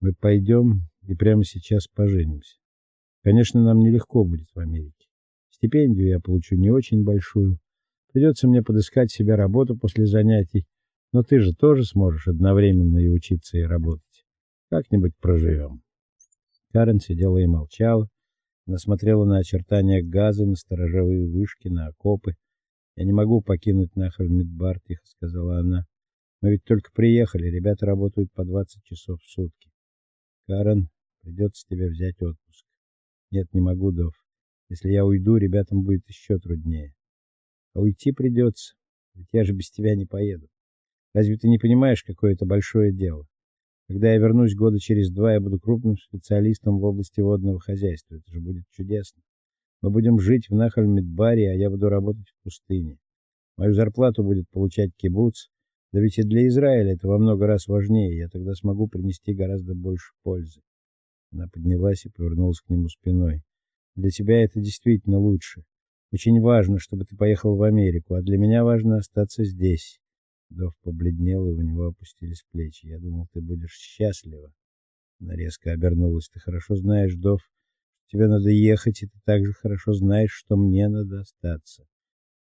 Мы пойдем и прямо сейчас поженимся. Конечно, нам нелегко будет в Америке. Стипендию я получу не очень большую. Придется мне подыскать себе работу после занятий, но ты же тоже сможешь одновременно и учиться, и работать. Как-нибудь проживем. Карен сидела и молчала. Она на очертания газа, на сторожевые вышки, на окопы. Я не могу покинуть Нахаль-Мидбар, тихо сказала она. Мы ведь только приехали, ребята работают по 20 часов в сутки. Карен, придется тебе взять отпуск. Нет, не могу, Дов. Если я уйду, ребятам будет еще труднее. А уйти придется, ведь я же без тебя не поеду. Разве ты не понимаешь, какое это большое дело? Когда я вернусь года через два, я буду крупным специалистом в области водного хозяйства. Это же будет чудесно. Мы будем жить в Нахаль-Мидбаре, а я буду работать в пустыне. Мою зарплату будет получать кибуц. Да ведь и для Израиля это во много раз важнее. Я тогда смогу принести гораздо больше пользы. Она поднялась и повернулась к нему спиной. Для тебя это действительно лучше. Очень важно, чтобы ты поехал в Америку, а для меня важно остаться здесь. Дов побледнел, и у него опустились плечи. Я думал, ты будешь счастлива. Она резко обернулась. Ты хорошо знаешь, Дов, Тебе надо ехать, и ты также хорошо знаешь, что мне надо остаться.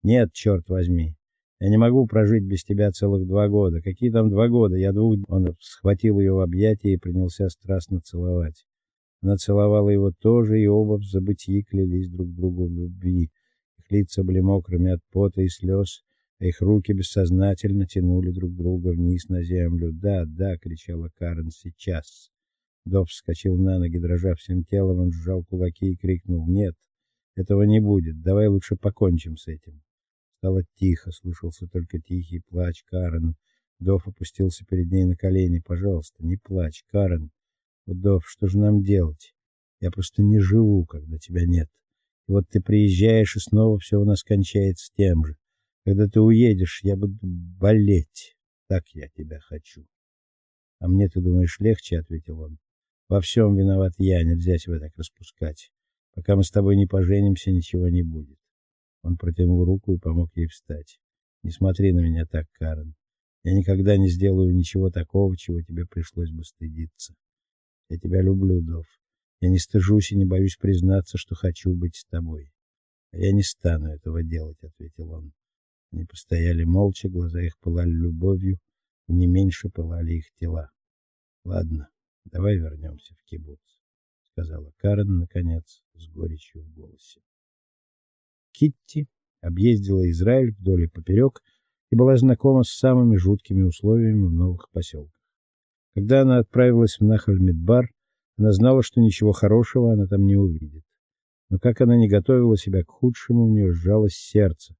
Нет, черт возьми. Я не могу прожить без тебя целых два года. Какие там два года? Я двух... Он схватил ее в объятия и принялся страстно целовать. Она целовала его тоже, и оба в забытии клялись друг другу в любви. Их лица были мокрыми от пота и слез, а их руки бессознательно тянули друг друга вниз на землю. "Да, да", кричала Карен сейчас. Дов вскочил на ноги, дрожа всем телом, он сжал кулаки и крикнул: "Нет, этого не будет. Давай лучше покончим с этим". Стало тихо, слышался только тихий плач Карен. Дов опустился перед ней на колени. "Пожалуйста, не плачь, Карен. Дов, что же нам делать? Я просто не живу, когда тебя нет. И вот ты приезжаешь, и снова все у нас кончается тем же. Когда ты уедешь, я буду болеть. Так я тебя хочу". "А мне ты думаешь легче?" ответил он. Во всем виноват я, нельзя себя так распускать. Пока мы с тобой не поженимся, ничего не будет. Он протянул руку и помог ей встать. Не смотри на меня так, Карен. Я никогда не сделаю ничего такого, чего тебе пришлось бы стыдиться. Я тебя люблю, Дов. Я не стыжусь и не боюсь признаться, что хочу быть с тобой. А я не стану этого делать, ответил он. Они постояли молча, глаза их пылали любовью, и не меньше пылали их тела. Ладно, Давай вернемся в кибуц, сказала Карен наконец с горечью в голосе. Китти объездила Израиль вдоль и поперек и была знакома с самыми жуткими условиями в новых поселках. Когда она отправилась в Нахаль-Мидбар, она знала, что ничего хорошего она там не увидит. Но как она не готовила себя к худшему, у нее сжалось сердце,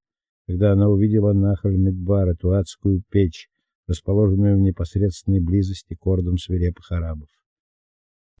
когда она увидела Нахаль-Мидбар, эту адскую печь, расположенную в непосредственной близости к ордам свирепых арабов.